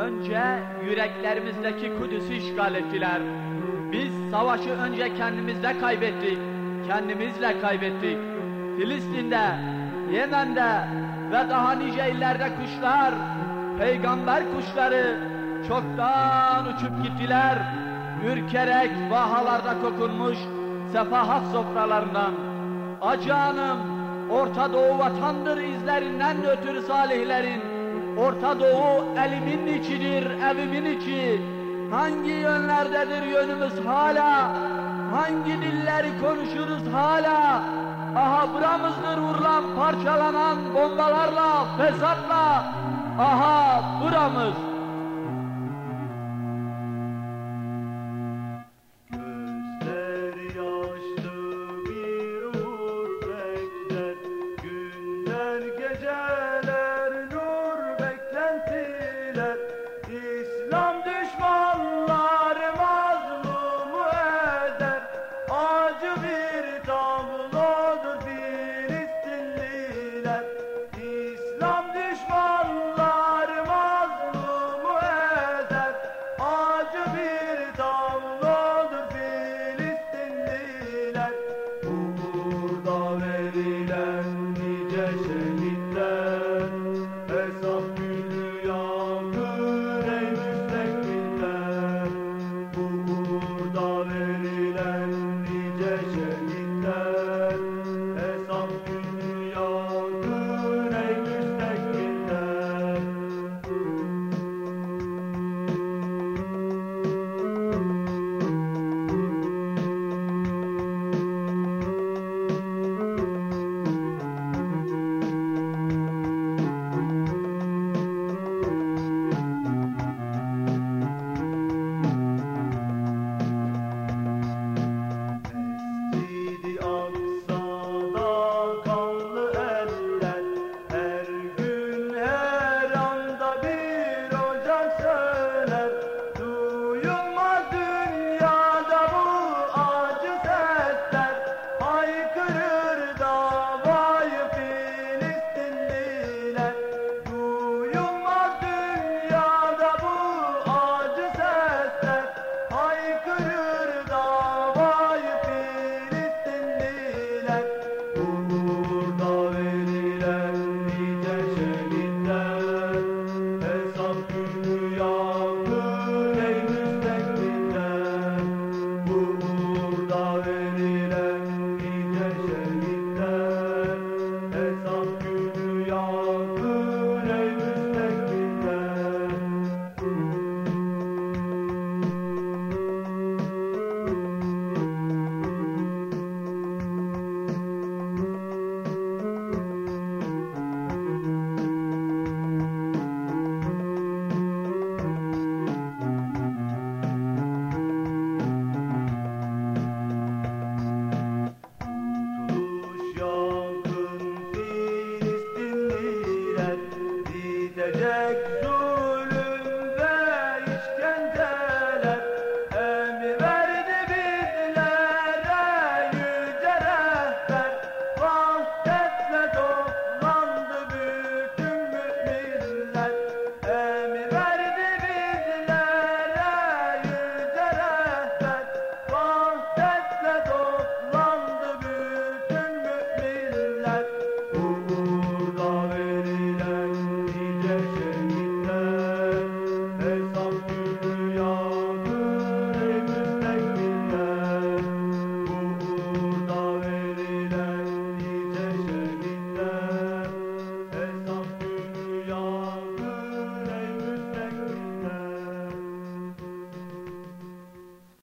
Önce yüreklerimizdeki Kudüs'ü işgal ettiler. Biz savaşı önce kendimizde kaybettik. Kendimizle kaybettik. Filistin'de, Yemen'de ve daha nice illerde kuşlar, peygamber kuşları çoktan uçup gittiler. Ürkerek vahalarda kokunmuş sefahat sofralarından. Acı anım, Orta Doğu vatandır izlerinden ötürü salihlerin. Orta Doğu elimin içidir, evimin içi. Hangi yönlerdedir yönümüz hala? Hangi dilleri konuşuruz hala? Aha buramızdır vurulan, parçalanan bombalarla, fesatla. Aha buramız.